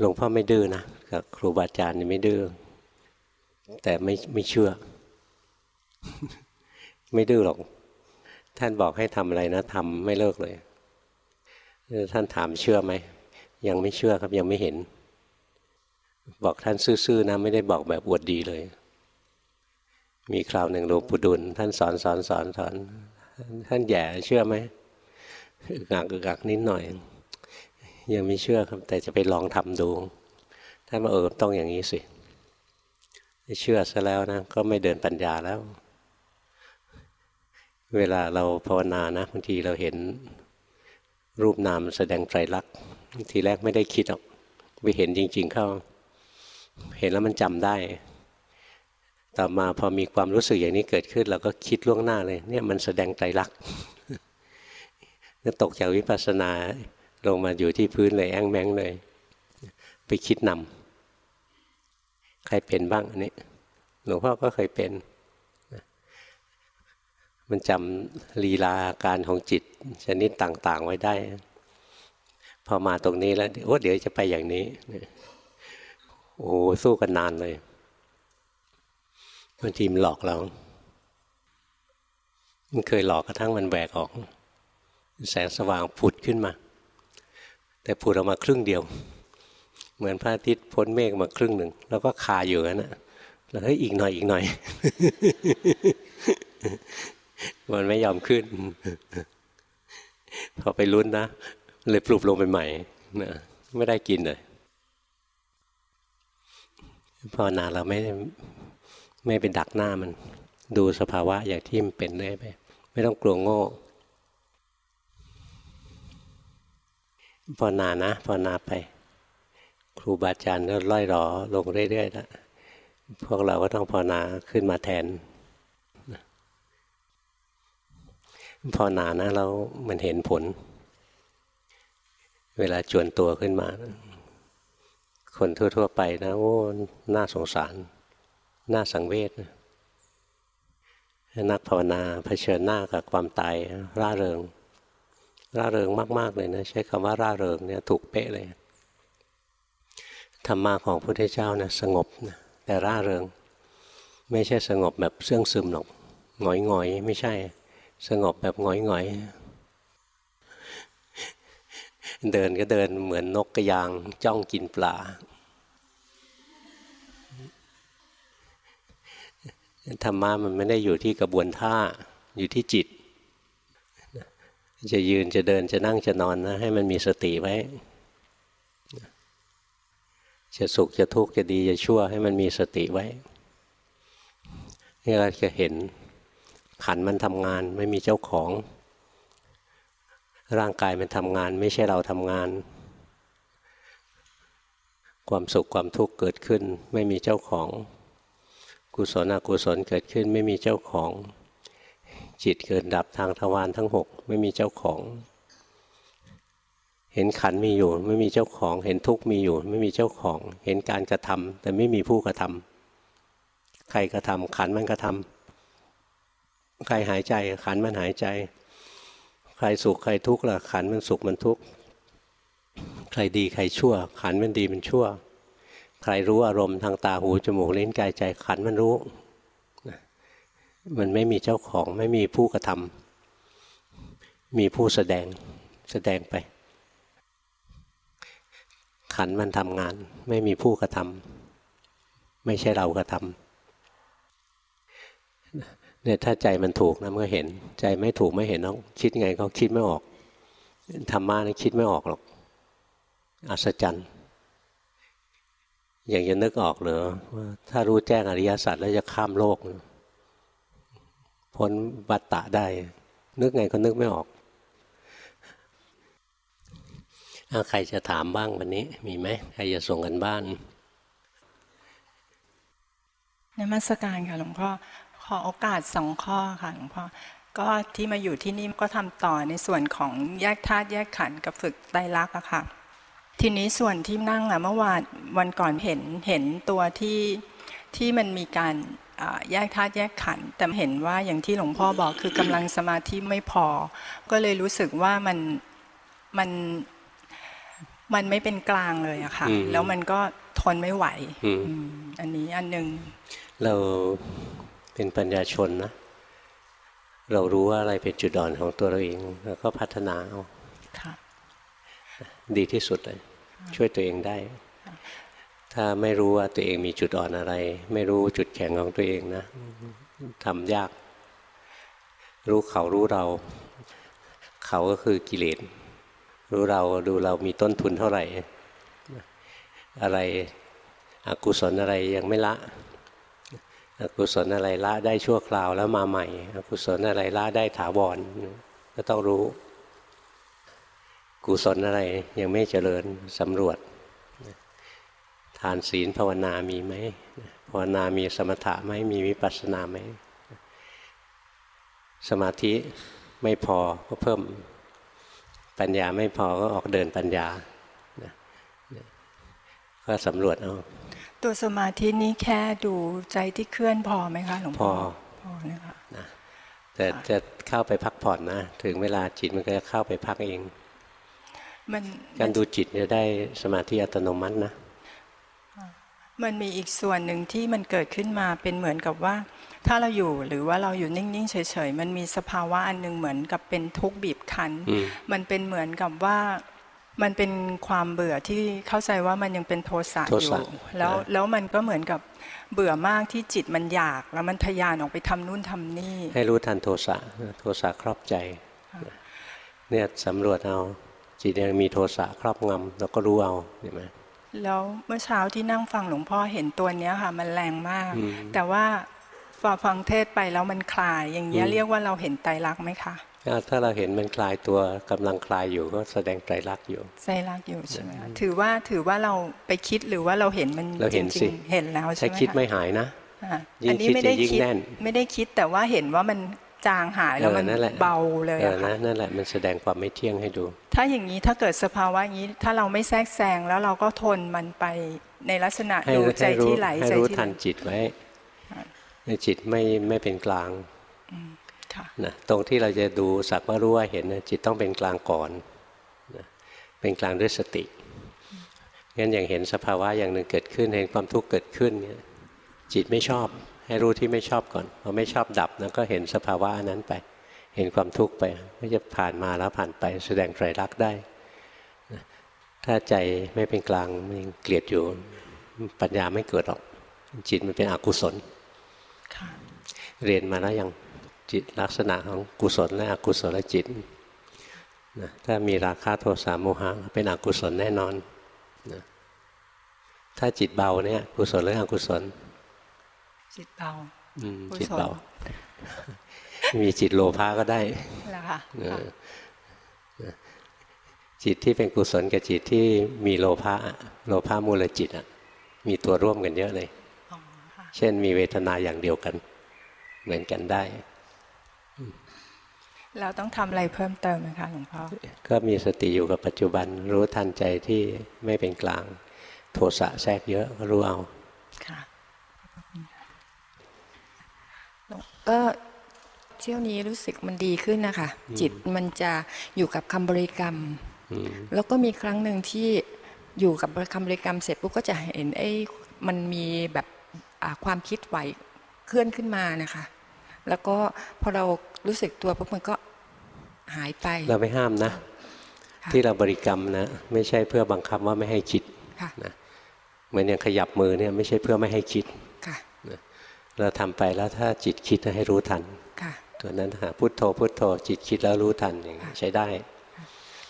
หลวงพ่อไม่ดื้อนะกับครูบาอาจารย์ไม่ดื้อแต่ไม่ไม่เชื่อ ไม่ดื้อหรอก ท่านบอกให้ทำอะไรนะทำไม่เลิกเลย ท่านถามเชื่อไหม ยังไม่เชื่อครับยังไม่เห็น บอกท่านซื่อๆนะ ไม่ได้บอกแบบอวดดีเลย มีคราวหนึ่งหลวงปู่ดุล ท่านสอนสอนสอนสอน ท่านแย่เชื่อไหมอึกอักอึกอักนิดหน่อย ยังไม่เชื่อครับ แต่จะไปลองทำดูท่านมาเออต้องอย่างนี้สิเชื่อซะแล้วนะ ก็ไม่เดินปัญญาแล้ว เวลาเราภาวนานะบางทีเราเห็นรูปนามแสดงไตรลักษณ์ทีแรกไม่ได้คิดหรอกไปเห็นจริง ๆ เข้า เห็นแล้วมันจำได้ ต่อมาพอมีความรู้สึกอย่างนี้เกิดขึ้น เราก็คิดล่วงหน้าเลย เนี่ยมันแสดงไตรลักษณ์ตกจากวิปัสสนา ลงมาอยู่ที่พื้นเลยแอ้งแมงเลย ไปคิดนำใครเป็นบ้างอันนี้หลวงพ่อก็เคยเป็น มันจำลีลาการของจิตชนิดต่าง ๆ ไว้ได้ พอมาตรงนี้แล้วโอ้เดี๋ยวจะไปอย่างนี้ โอ้สู้กันนานเลยบางทีมหลอกเรา มันเคยหลอกกระทั่งมันแบกออก แสงสว่างผุดขึ้นมา แต่ผุดออกมาครึ่งเดียว เหมือนพระอาทิตย์พ้นเมฆมาครึ่งหนึ่ง แล้วก็คาอยู่นั่นนะแล้วเฮ้ยอีกหน่อยอีกหน่อย มันไม่ยอมขึ้น พอไปลุ้นนะ เลยปลุกลงไปใหม่นะไม่ได้กินเลยภาวนาเราไม่ไม่ไปดักหน้ามัน ดูสภาวะอย่างที่มันเป็นเลยไป ไม่ต้องกลัวโง่ ภาวนานะภาวนาไป ครูบาอาจารย์ก็ล่อยรอลงเรื่อยๆแล้วพวกเราก็ต้องภาวนาขึ้นมาแทนภาวนานะเรามันเห็นผล เวลาจวนตัวขึ้นมา คนทั่ว ๆ ไปนะโอ้น่าสงสาร น่าสังเวชนักภาวนาเผชิญหน้ากับความตายร่าเริง ร่าเริงมาก ๆ เลยนะ ใช้คำว่าร่าเริงเนี่ยถูกเป๊ะเลยธรรมะของพระพุทธเจ้านะสงบนะแต่ร่าเริง ไม่ใช่สงบแบบเสื่องซึมหรอกหงอยหงอยไม่ใช่ สงบแบบหงอยหงอยเดินก็เดินเหมือนนกกระยางจ้องกินปลาธรรมะมันไม่ได้อยู่ที่กระบวนท่าอยู่ที่จิต จะยืนจะเดินจะนั่งจะนอนนะ ให้มันมีสติไว้ จะสุขจะทุกข์จะดีจะชั่ว ให้มันมีสติไว้นี่เราจะเห็นขันมันทำงานไม่มีเจ้าของ ร่างกายมันทำงาน ไม่ใช่เราทำงาน ความสุขความทุกข์เกิดขึ้น ไม่มีเจ้าของ กุศลอกุศลเกิดขึ้น ไม่มีเจ้าของ จิตเกิดดับทางทวารทั้งหกไม่มีเจ้าของ เห็นขันมีอยู่ ไม่มีเจ้าของ เห็นทุกมีอยู่ ไม่มีเจ้าของ เห็นการกระทำแต่ไม่มีผู้กระทำใครกระทำขันมันกระทำใครหายใจขันมันหายใจ ใครสุขใครทุกข์ล่ะขันมันสุขมันทุกข์ใครดีใครชั่ว ขันมันดีมันชั่ว ใครรู้อารมณ์ทางตาหูจมูกลิ้นกายใจขันมันรู้ มันไม่มีเจ้าของไม่มีผู้กระทำมีผู้แสดงแสดงไป ขันมันทำงาน ไม่มีผู้กระทำไม่ใช่เรากระทำเนี่ยถ้าใจมันถูกนะเมื่อเห็น ใจไม่ถูกไม่เห็นน้องคิดไงเขาคิดไม่ออกธรรมะนี่คิดไม่ออกหรอกอัศจรรย์อย่างจะนึกออกเหรอว่าถ้ารู้แจ้งอริยสัจแล้วจะข้ามโลก พ้นบัตตะได้ นึกไงก็นึกไม่ออกอาใครจะถามบ้างวันนี้ มีไหมใครจะส่งกันบ้านนมัสการค่ะหลวงพ่อขอโอกาสสองข้อค่ะหลวงพ่อก็ที่มาอยู่ที่นี่ก็ทำต่อในส่วนของแยกธาตุแยกขันธ์กับฝึกไตรลักษณ์อะค่ะ ทีนี้ส่วนที่นั่งอะเมื่อวานวันก่อนเห็นเห็นตัวที่ที่มันมีการ แยกธาตุแยกขันธ์แต่เห็นว่าอย่างที่หลวงพ่อบอกคือกำลังสมาธิไม่พอ ก็เลยรู้สึกว่ามันมันมันไม่เป็นกลางเลยอะค่ะอืมแล้วมันก็ทนไม่ไหวอืมอืมอันนี้อันหนึ่งเราเป็นปัญญาชนนะเรารู้ว่าอะไรเป็นจุดอ่อนของตัวเราเอง แล้วก็พัฒนาเอาค่ะดีที่สุดเลยช่วยตัวเองได้ ถ้าไม่รู้ว่าตัวเองมีจุดอ่อนอะไร ไม่รู้จุดแข็งของตัวเองนะทำยาก รู้เขารู้เรา เขาก็คือกิเลสรู้เราดูเรามีต้นทุนเท่าไหร่ อะไรอกุศลอะไรยังไม่ละอกุศลอะไรละได้ชั่วคราวแล้วมาใหม่อกุศลอะไรละได้ถาวรก็ต้องรู้ กุศลอะไรยังไม่เจริญสำรวจานศีลภาวนามีไหมภาวนามีสมถะไหมมีวิปัสสนาไหมสมาธิไม่พอก็เพิ่มปัญญาไม่พอก็ออกเดินปัญญานะก็สำรวจเอาตัวสมาธินี้แค่ดูใจที่เคลื่อนพอไหมคะหลวงพ่อพอพอนะคะแต่จะเข้าไปพักผ่อนนะ ถึงเวลาจิตมันก็จะเข้าไปพักเอง มันการดูจิตจะได้สมาธิอัตโนมัตินะ มันมีอีกส่วนหนึ่งที่มันเกิดขึ้นมาเป็นเหมือนกับว่า ถ้าเราอยู่หรือว่าเราอยู่นิ่งๆเฉยๆมันมีสภาวะอันหนึงเหมือนกับเป็นทุกข์บีบคั้นอืมมันเป็นเหมือนกับว่ามันเป็นความเบื่อที่เข้าใจว่ามันยังเป็นโทสะโทอสะยู่แล้วนะแล้วมันก็เหมือนกับเบื่อมากที่จิตมันอยาก แล้วมันทะยานออกไปทำนู่นทำนี่ ให้รู้ทันโทสะโทสะครอบใจเนี่ยสำรวจเอาจิตยังมีโทสะครอบงำเราก็รู้เอาเห็นไหม แล้วเมื่อเช้าที่นั่งฟังหลวงพ่อเห็นตัวเนี้ยค่ะ มันแรงมากอืมแต่ว่าฟังฟังเทศไปแล้วมันคลาย อย่างเงี้ยอืมเรียกว่าเราเห็นไตรลักษณ์ไหมคะอ่าถ้าเราเห็นมันคลายตัวกำลังคลายอยู่ก็แสดงไตรลักษณ์อยู่ไตรลักษณ์อยู่ใช่ไหมคะถือว่าถือว่าเราไปคิดหรือว่าเราเห็นมันเราเห็นจสิริงๆเห็นแล้วใช่ถ้าไหมคิดคะไม่หายนะอะยิ่งอันนี้คิดไม่ได้จะยิ่งคิดแน่นไม่ได้คิดแต่ว่าเห็นว่ามัน จางหายแล้วมันเออนั่นแหละเบาเลยเอออะนะค่ะนั่นแหละมันแสดงความไม่เที่ยงให้ดู ถ้าอย่างนี้ถ้าเกิดสภาวะอย่างนี้ถ้าเราไม่แทรกแซงแล้วเราก็ทนมันไปในลักษณะให้ดูใจให้รู้ที่ไหลให้ใจรู้ที่ทันไหลจิตไว้ในจิตไม่ไม่เป็นกลางค่ะนะตรงที่เราจะดูสักว่ารู้ว่าเห็นนะจิตต้องเป็นกลางก่อนนะเป็นกลางด้วยสติงั้นอย่างเห็นสภาวะอย่างหนึ่งเกิดขึ้นเห็นความทุกข์เกิดขึ้นเนี่ยจิตไม่ชอบ ให้รู้ที่ไม่ชอบก่อนพอไม่ชอบดับแล้วก็เห็นสภาวะอันนั้นไป เห็นความทุกข์ไปก็จะผ่านมาแล้วผ่านไปแสดงไตรลักษณ์ได้นะถ้าใจไม่เป็นกลางมันยังเกลียดอยู่ปัญญาไม่เกิดหรอก จิตมันเป็นอกุศลค่ะเรียนมาแล้วยังจิตลักษณะของกุศลและอกุศลจิตนะถ้ามีราคะโทสะโมหะเป็นอกุศลแน่นอนนะถ้าจิตเบาเนี่ยกุศลหรืออกุศล จิตเบาอืมกุศลจิตเบา มีจิตโลภะก็ได้แล้วค่ะเออนะจิตที่เป็นกุศลกับจิตที่มีโลภะโลภะมูลจิตอะ มีตัวร่วมกันเยอะเลยอ๋อค่ะเช่นมีเวทนาอย่างเดียวกัน เหมือนกันได้ เราต้องทำอะไรเพิ่มเติมไหมคะหลวงพ่อ ก็มีสติอยู่กับปัจจุบัน รู้ทันใจที่ไม่เป็นกลาง โทสะแทรกเยอะก็รู้เอา ค่ะ ก็เที่ยวนี้รู้สึกมันดีขึ้นนะคะจิตมันจะอยู่กับคำบริกรรมอืมแล้วก็มีครั้งหนึ่งที่อยู่กับคำบริกรรมเสร็จปุ๊บก็จะเห็นไอ้มันมีแบบอ่าความคิดไหวเคลื่อนขึ้นมานะคะ แล้วก็พอเรารู้สึกตัวปุ๊บมันก็หายไป เราไม่ห้ามนะค่ะที่เราบริกรรมนะไม่ใช่เพื่อบังคับว่าไม่ให้คิดค่ะนะเหมือนอย่างขยับมือเนี่ยไม่ใช่เพื่อไม่ให้คิดค่ะ เราทำไปแล้วถ้าจิตคิดให้รู้ทันค่ะตัวนั้นหาพุทโธพุทโธ จิตคิดแล้วรู้ทันอย่างนี้ค่ะใช้ได้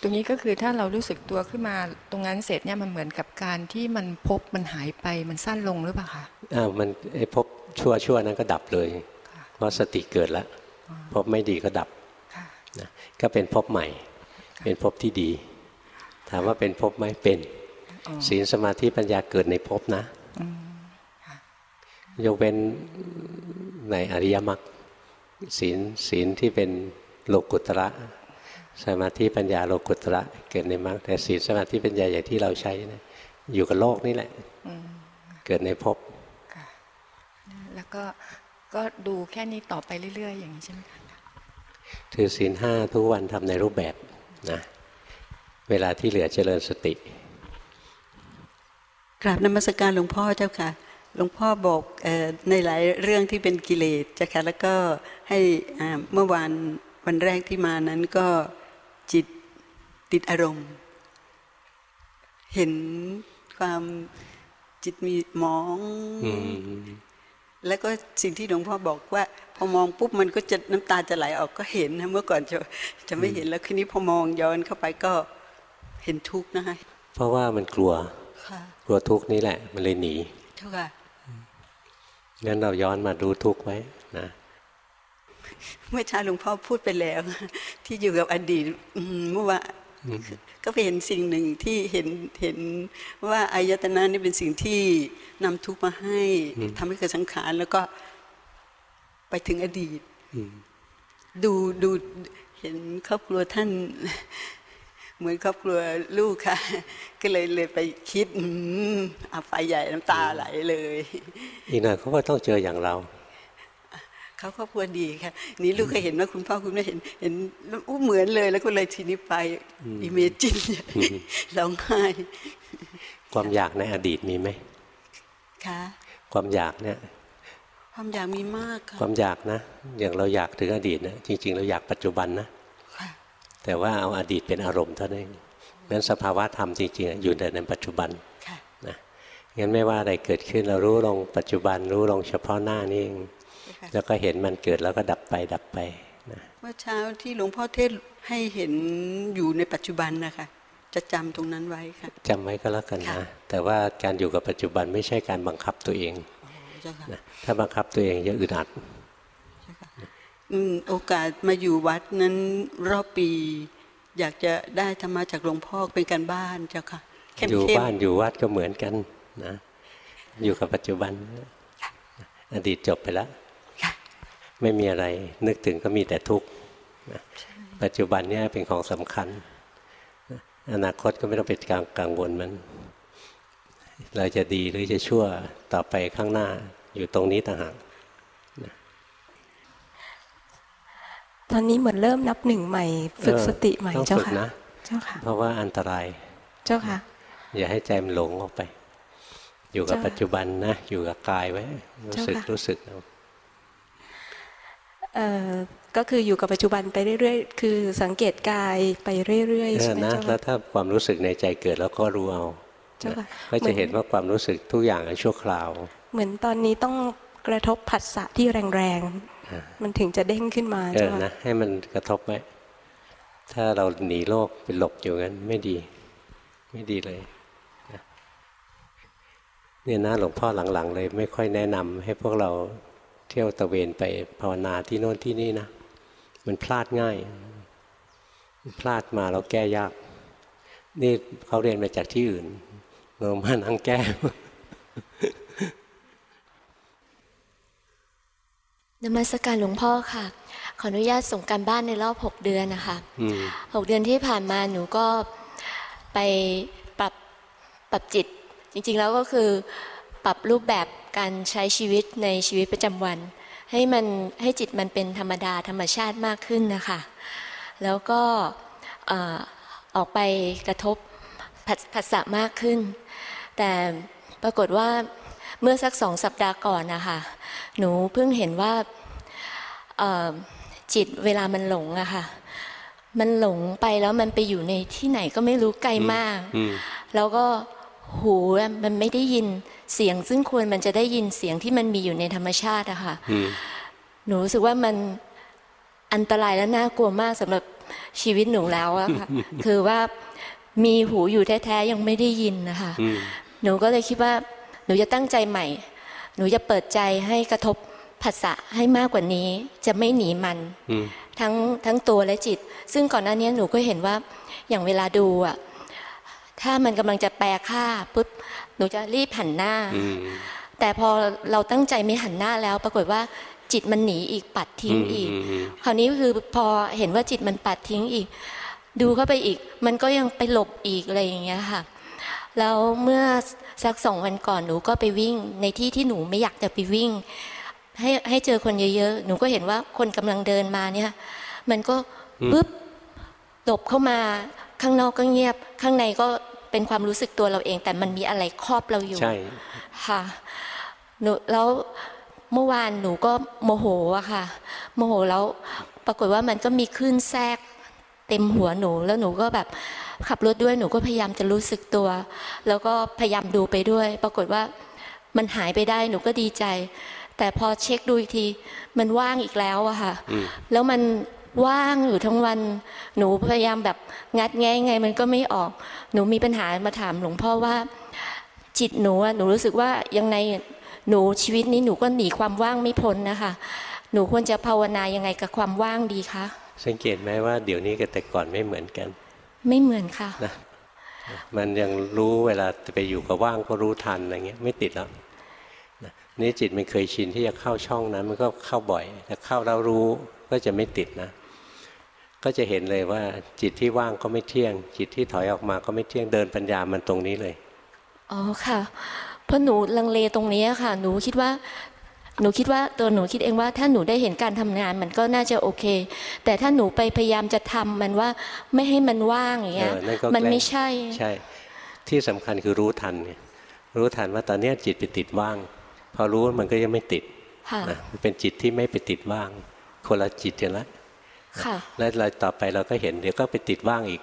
ตรงนี้ก็คือถ้าเรารู้สึกตัวขึ้นมาตรงนั้นเสร็จเนี่ยมันเหมือนกับการที่มันพบมันหายไปมันสั้นลงหรือเปล่าคะอ้าวมันไอ้พบชั่วชั่วนั้นก็ดับเลยค่ะเพราะสติเกิดแล้วพบไม่ดีก็ดับค่ะนะก็เป็นภพใหม่ เป็นภพที่ดี ถามว่าเป็นภพไหมเป็นอ๋อศีลสมาธิปัญญาเกิดในภพนะอืมค่ะ ยกเว้นในอริยมรรคศีลศีลที่เป็นโลกุตระ สมาธิปัญญาโลกุตระเกิดในมรรคแต่ศีลสมาธิปัญญาอย่างที่เราใช้นะอยู่กับโลกนี่แหละอืมเกิดในภพค่ะแล้วก็ก็ดูแค่นี้ต่อไปเรื่อย ๆ อย่างนี้ใช่ไหมคะถือศีลห้าทุกวันทำในรูปแบบนะเวลาที่เหลือเจริญสติกราบนมัสการหลวงพ่อเจ้าค่ะ หลวงพ่อบอกเออในหลายเรื่องที่เป็นกิเลสเจ้าค่ะแล้วก็ให้อ่าเมื่อวานวันแรกที่มานั้นก็จิตติดอารมณ์ เห็นความจิตมีหมองอืมแล้วก็สิ่งที่หลวงพ่อบอกว่า พอมองปุ๊บมันก็จะน้ำตาจะไหลออกก็เห็นนะเมื่อก่อนจะจะไม่เห็นแล้วคืนนี้พอมองย้อนเข้าไปก็เห็นทุกข์นะคะเพราะว่ามันกลัวค่ะกลัวทุกข์นี่แหละ มันเลยหนีเท่าค่ะ งั้นเราย้อนมาดูทุกข์ไว้นะเมื่อเช้าหลวงพ่อพูดไปแล้ว ที่อยู่กับอดีตอืมเมื่อวานก็ไปเห็นสิ่งหนึ่งที่เห็นเห็นว่าอายตนะนี่เป็นสิ่งที่นำทุกข์มาให้ทำให้เกิดสังขารแล้วก็ไปถึงอดีตอืมดูดูเห็นครอบครัวท่าน เหมือนครอบครัวลูกค่ะ ก็เลยเลยไปคิดอืมอาไฟใหญ่น้ำตาไหลเลย อีกหน่อยเขาก็ต้องเจออย่างเราเขาครอบครัวดีค่ะ นี่ลูกเคยเห็นว่าคุณพ่อคุณแม่เห็น เห็นแล้วอู้เหมือนเลย แล้วก็เลยทีนี้ไปอิเมจินร้องไห้ความอยากในอดีตมีไหมค่ะความอยากเนี่ยความอยากมีมากค่ะความอยากนะ อย่างเราอยากถึงอดีตนะจริง ๆ เราอยากปัจจุบันนะค่ะ แต่ว่าเอาอดีตเป็นอารมณ์เท่านั้นเองงั้นสภาวะธรรมจริงๆอยู่แต่ในปัจจุบันค่ะนะงั้นไม่ว่าอะไรเกิดขึ้นเรารู้ลงปัจจุบันรู้ลงเฉพาะหน้านี่เองค่ะแล้วก็เห็นมันเกิดแล้วก็ดับไปดับไปนะเมื่อเช้าที่หลวงพ่อเทศน์ให้เห็นอยู่ในปัจจุบันนะคะจะจำตรงนั้นไว้ค่ะจำไว้ก็แล้วกันค่ะนะแต่ว่าการอยู่กับปัจจุบันไม่ใช่การบังคับตัวเองอ๋อเจ้าค่ะนะถ้าบังคับตัวเองจะอึดอัดอืม โอกาสมาอยู่วัดนั้นรอบปี อยากจะได้ธรรมะจากหลวงพ่อเป็นการบ้านเจ้าค่ะเข้มอยู่เข้มบ้านอยู่วัดก็เหมือนกันนะ อยู่กับปัจจุบัน อดีตจบไปแล้วค่ะไม่มีอะไรนึกถึงก็มีแต่ทุกข์นะปัจจุบันเนี่ยเป็นของสำคัญนะอนาคตก็ไม่ต้องเป็นกังกังวลมัน เราจะดีหรือจะชั่วต่อไปข้างหน้าอยู่ตรงนี้ต่างหาก ตอนนี้เหมือนเริ่มนับหนึ่งใหม่ ฝึกเออสติใหม่ต้องเจ้าฝึกค่ะนะเจ้าค่ะ เพราะว่าอันตราย เจ้าค่ะ อย่าให้ใจมันหลงออกไป อยู่กับจ้ะปัจจุบันนะ อยู่กับกายไว้ รู้สึกเจ้าค่ะรู้สึกเอาเอ่อก็คืออยู่กับปัจจุบันไปเรื่อยๆ คือสังเกตกายไปเรื่อยๆเอใช่อไหมนะเจ้าแล้วค่ะถ้าความรู้สึกในใจเกิดแล้วก็รู้เอาเจ้าค่ะก็จะเห็นว่าความรู้สึกทุกอย่างชั่วคราว เหมือนตอนนี้ต้องกระทบผัสสะที่แรงอ่าๆ มันถึงจะเด้งขึ้นมาเอเจ้าอค่ะนะให้มันกระทบไว้ถ้าเราหนีโลกไปหลบอยู่งั้นไม่ดี ไม่ดีเลยนะเนี่ยนะหลวงพ่อหลังๆ เลยไม่ค่อยแนะนำให้พวกเราเที่ยวตะเวนไปภาวนาที่โน่นที่นี่นะมันพลาดง่าย พลาดมาแล้วแก้ยาก นี่เขาเรียนมาจากที่อื่นเรามานั่งแก้ นมัสการหลวงพ่อค่ะ ขออนุญาตส่งการบ้านในรอบ6เดือนนะคะอืมหกเดือนที่ผ่านมาหนูก็ไปปรับปรับจิต จริงๆแล้วก็คือปรับรูปแบบการใช้ชีวิตในชีวิตประจำวัน ให้มันให้จิตมันเป็นธรรมดาธรรมชาติมากขึ้นนะคะ แล้วก็เอ่อออกไปกระทบผัสผัสสะมากขึ้น แต่ปรากฏว่า เมื่อสักสองสัปดาห์ก่อนนะคะหนูเพิ่งเห็นว่าเอ่อจิตเวลามันหลงอะค่ะ มันหลงไปแล้วมันไปอยู่ในที่ไหนก็ไม่รู้ไกลมากอืมแล้วก็หูอะมันไม่ได้ยินเสียง ซึ่งควรมันจะได้ยินเสียงที่มันมีอยู่ในธรรมชาติอะค่ะอืมหนูรู้สึกว่ามันอันตรายและน่ากลัวมากสำหรับชีวิตหนูแล้วอะค่ะคือว่ามีหูอยู่แท้ๆยังไม่ได้ยินนะคะอืมหนูก็เลยคิดว่า หนูจะตั้งใจใหม่ หนูจะเปิดใจให้กระทบผัสสะให้มากกว่านี้ จะไม่หนีมันอืมทั้งทั้งตัวและจิต ซึ่งก่อนหน้านี้หนูก็เห็นว่าอย่างเวลาดูอะถ้ามันกำลังจะแปลค่าปุ๊บหนูจะรีบหันหน้าอืมแต่พอเราตั้งใจไม่หันหน้าแล้ว ปรากฏว่าจิตมันหนีอีกปัดทิ้งอีกอืมอืมคราวนี้คือพอเห็นว่าจิตมันปัดทิ้งอีก ดูเข้าไปอีก มันก็ยังไปหลบอีกอะไรอย่างเงี้ยค่ะ แล้วเมื่อสักสองวันก่อนหนูก็ไปวิ่ง ในที่ที่หนูไม่อยากจะไปวิ่ง ให้ให้เจอคนเยอะๆ หนูก็เห็นว่าคนกำลังเดินมาเนี่ย มันก็ปึ๊บหลบเข้ามาข้างนอกก็เงียบ ข้างในก็ไปเป็นความรู้สึกตัวเราเอง แต่มันมีอะไรครอบเราอยู่ใช่ค่ะหนูแล้วเมื่อวานหนูก็โมโหอะค่ะ โมโหแล้วปรากฏว่ามันก็มีคลื่นแทรกเต็มหัวหนูแล้วหนูก็แบบ ขับรถด้วยหนูก็พยายามจะรู้สึกตัว แล้วก็พยายามดูไปด้วย ปรากฏว่ามันหายไปได้หนูก็ดีใจ แต่พอเช็คดูอีกที มันว่างอีกแล้วอะค่ะอืมแล้วมันว่างอยู่ทั้งวัน หนูพยายามแบบงัดแงะยังไง มันก็ไม่ออก หนูมีปัญหามาถามหลวงพ่อว่า จิตหนูอะหนูรู้สึกว่ายังไงหนูชีวิตนี้หนูก็หนีความว่างไม่พ้นนะคะ หนูควรจะภาวนายังไงกับความว่างดีคะสังเกตไหมว่าเดี๋ยวนี้กับแต่ก่อนไม่เหมือนกัน ไม่เหมือนค่ะนะมันยังรู้เวลาจะไปอยู่กับว่างก็รู้ทันอะไรเงี้ยไม่ติดแล้วนะนี่จิตมันเคยชินที่จะเข้าช่องนั้นมันก็เข้าบ่อยแต่เข้าแล้วรู้ก็จะไม่ติดนะ ก็จะเห็นเลยว่าจิตที่ว่างก็ไม่เที่ยง จิตที่ถอยออกมาก็ไม่เที่ยงเดินปัญญามันตรงนี้เลยอ๋อค่ะเพราะหนูลังเลตรงนี้ค่ะ หนูคิดว่า หนูคิดว่าตัวหนูคิดเองว่า ถ้าหนูได้เห็นการทำงานมันก็น่าจะโอเค แต่ถ้าหนูไปพยายามจะทำมันว่าไม่ให้มันว่างอย่างเงี้ยเออนั่นก็มันแกล้งไม่ใช่ใช่ ที่สำคัญคือรู้ทันไงรู้ทันว่าตอนเนี้ยจิตไปติดว่าง พอรู้มันก็ยังไม่ติดค่ะนะมันเป็นจิตที่ไม่ไปติดว่าง คนละจิตกันละค่ะแล้วเราต่อไปเราก็เห็นเดี๋ยวก็ไปติดว่างอีก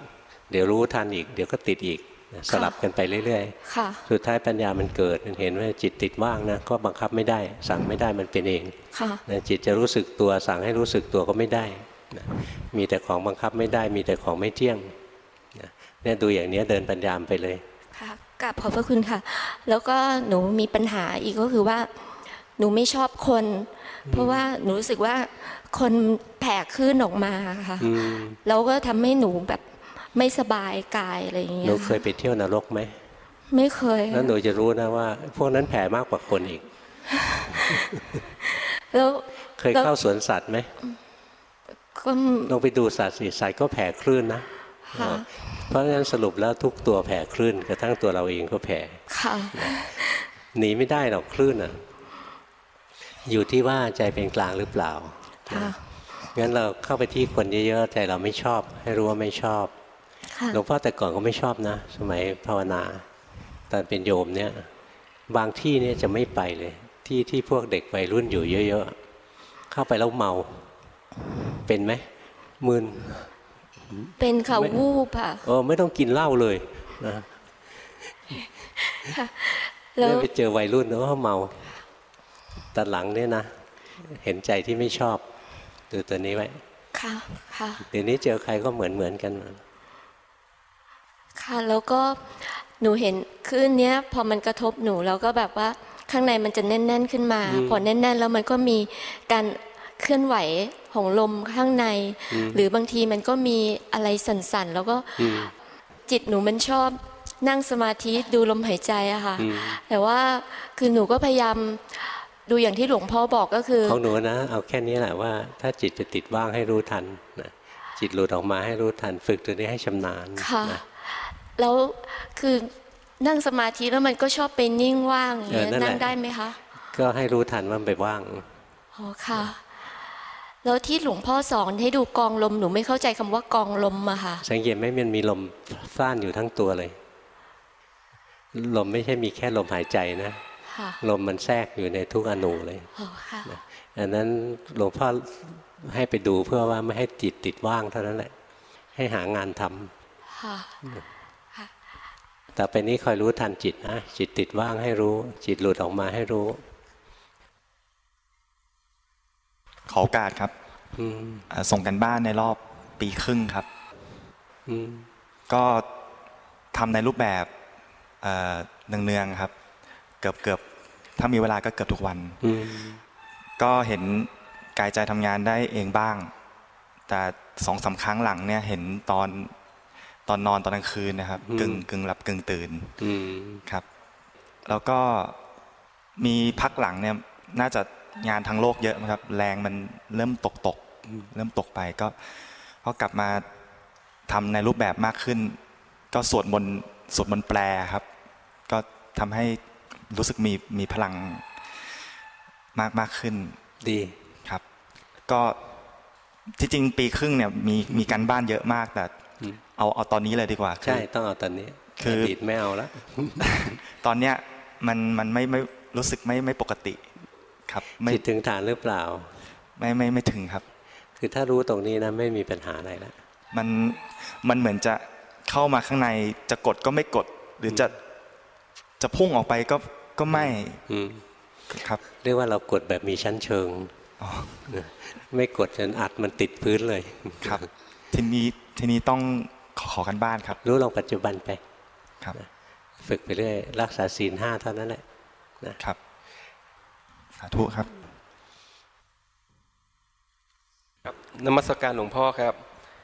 เดี๋ยวรู้ทันอีก เดี๋ยวก็ติดอีกนะ สลับกันไปเรื่อยค่ะๆสุดท้ายปัญญามันเกิดมันเห็นว่าจิตติดว่างนะก็บังคับไม่ได้ สั่งไม่ได้มันเป็นเองค่ะนะจิตจะรู้สึกตัวสั่งให้รู้สึกตัวก็ไม่ได้นะมีแต่ของบังคับไม่ได้ มีแต่ของไม่เที่ยงนะเนี่ยดูอย่างเนี้ยเดินปัญญามไปเลยค่ะกราบขอบพระคุณค่ะ แล้วก็หนูมีปัญหาอีกก็คือว่า หนูไม่ชอบคน เพราะว่าหนูรู้สึกว่าคนแผ่คลื่นออกมาค่ะอืมแล้วก็ทำให้หนูแบบ ไม่สบายกายอะไรอย่างเงี้หนูยเคยไปเที่ยวนรกไหมไม่เคยแล้วหนูจะรู้นะว่า พวกนั้นแผ่มากกว่าคนอีก แล้วเคยเข้าสวนสัตว์ไหมก็ลองไปดูสัตว์สิสัตว์ก็แผ่คลื่นนะค่ะเพราะฉะนั้นสรุปแล้วทุกตัวแผ่คลื่นกระทั่งตัวเราเองก็แผ่ค่ะหนีไม่ได้หรอกคลื่นอะ อยู่ที่ว่าใจเป็นกลางหรือเปล่าค่ะงั้นเราเข้าไปที่คนเยอะๆใจเราไม่ชอบ ให้รู้ว่าไม่ชอบค่ะ หลวงพ่อแต่ก่อนก็ไม่ชอบนะ สมัยภาวนาตอนเป็นโยมเนี่ย บางที่เนี่ยจะไม่ไปเลย ที่ที่พวกเด็กวัยรุ่นอยู่เยอะๆเข้าไปแล้วเมา เป็นไหมมึนเป็นค่ะไม่วูบค่ะเออไม่ต้องกินเหล้าเลยนะแล้วเนี่ยไปเจอวัยรุ่นแล้วก็เมาตอนหลังเนี่ยนะ เห็นใจที่ไม่ชอบดูตัวนี้ไว้ค่ะค่ะเดี๋ยวนี้เจอใครก็เหมือนเหมือนกัน ค่ะแล้วก็หนูเห็นคลื่นเนี้ยพอมันกระทบหนูแล้วก็แบบว่าข้างในมันจะแน่น ๆขึ้นมาอืมพอแน่น ๆ แล้วมันก็มีการเคลื่อนไหวของลมข้างในอืมหรือบางทีมันก็มีอะไรสั่นๆ แล้วก็อืมจิตหนูมันชอบนั่งสมาธิดูลมหายใจอะค่ะอืมแต่ว่าคือหนูก็พยายามดูอย่างที่หลวงพ่อบอกก็คือของหนูนะเอาแค่นี้แหละว่า ถ้าจิตจะติดว่างให้รู้ทันนะจิตหลุดออกมาให้รู้ทัน ฝึกตัวนี้ให้ชำนาญค่ะนะ แล้วคือนั่งสมาธิแล้วมันก็ชอบไปนิ่งว่างอย่างเงี้ยเออนั่นแหละนั่งได้ไหมคะ ก็ให้รู้ทันว่ามันไปว่างอ๋อค่ะ แล้วที่หลวงพ่อสอนให้ดูกองลมหนูไม่เข้าใจคำว่ากองลมอะค่ะ สังเกตไหมมันมีลมซ่านอยู่ทั้งตัวเลย ลมไม่ใช่มีแค่ลมหายใจนะค่ะลมมันแทรกอยู่ในทุกอนูเลยอ๋อค่ะอันนั้นหลวงพ่อให้ไปดูเพื่อว่าไม่ให้จิตติดว่างเท่านั้นแหละ ให้หางานทำ ค่ะแต่ไปนี้คอยรู้ทันจิตนะจิตติดว่างให้รู้ จิตหลุดออกมาให้รู้ ขอโอกาสครับอืมอ่าส่งกันบ้านในรอบปีครึ่งครับอืมก็ทำในรูปแบบเอ่อเนืองๆครับ เกือบเกือบถ้ามีเวลาก็เกือบทุกวันอืมก็เห็นกายใจทำงานได้เองบ้าง แต่สองสามครั้งหลังเนี่ยเห็นตอน ตอนนอนตอนกลางคืนนะครับ กึ่งกึ่งหลับกึ่งตื่นอืมครับ แล้วก็มีพักหลังเนี่ยน่าจะงานทางโลกเยอะนะครับ แรงมันเริ่มตกตก เริ่มตกไปก็ก็กลับมาทำในรูปแบบมากขึ้น ก็สวดมนต์สวดมนต์แปลครับ ก็ทำให้รู้สึกมีมีพลังมากมากขึ้น ดีครับ ก็ที่จริงปีครึ่งเนี่ยมีมีการบ้านเยอะมากแต่อืม เอาเอาตอนนี้เลยดีกว่าคือใช่ต้องเอาตอนนี้ คืออดีตไม่เอาละตอนเนี้ยมันมันไม่ไม่รู้สึกไม่ไม่ปกติ ครับไม่จิตถึงฐานหรือเปล่า ไม่ไม่ไม่ถึงครับ คือถ้ารู้ตรงนี้นะไม่มีปัญหาอะไรละมันมันเหมือนจะเข้ามาข้างในจะกดก็ไม่กด หรือจะจะพุ่งออกไปก็ก็ไม่อืมครับ เรียกว่าเรากดแบบมีชั้นเชิงอ๋อไม่กดจนอัดมันติดพื้นเลยครับ ทีนี้ทีนี้ต้อง ขอขอกันบ้านครับ รู้ลงปัจจุบันไปครับฝึกไปเรื่อยรักษาศีลห้าเท่านั้นแหละครับ สาธุครับ ครับนมัสการหลวงพ่อครับ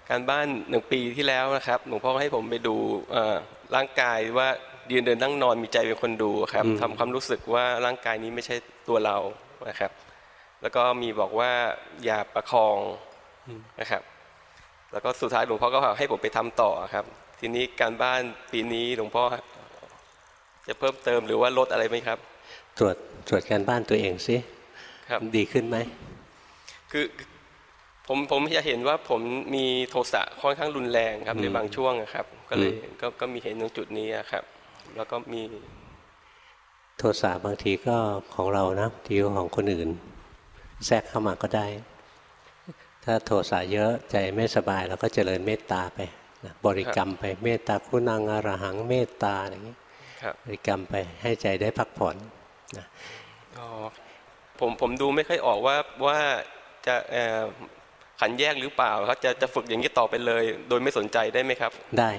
การบ้านหนึ่งปีที่แล้วนะครับ หลวงพ่อให้ผมไปดูเอ่อร่างกายว่ายืนเดินนั่งนอนมีใจเป็นคนดูครับอืมทำความรู้สึกว่าร่างกายนี้ไม่ใช่ตัวเรานะครับ แล้วก็มีบอกว่าอย่าประคองนะครับ แล้วก็สุดท้ายหลวงพ่อก็ให้ผมไปทำต่อครับ ทีนี้การบ้านปีนี้หลวงพ่อจะเพิ่มเติมหรือว่าลดอะไรไหมครับ ตรวจตรวจการบ้านตัวเองสิครับดีขึ้นไหมคือผมผมจะเห็นว่าผมมีโทสะค่อนข้างรุนแรงครับอืมในบางช่วงอะครับ ก็เลยอืมก็ก็มีเห็นตรงจุดนี้อะครับ แล้วก็มี โทสะบางทีก็ของเรานะทีก็ของคนอื่น แทรกเข้ามาก็ได้ ถ้าโทสะเยอะใจไม่สบายเราก็เจริญเมตตาไปนะบริกรรมไปเมตตาคุณังอรหังเมตตาอย่างนี้ครับบริกรรมไปให้ใจได้พักผ่อนนะอ๋อผมผมดูไม่ค่อยออกว่าว่าจะเอ่อขันแยกหรือเปล่าครับจะจะฝึกอย่างนี้ต่อไปเลย โดยไม่สนใจได้ไหมครับ ได้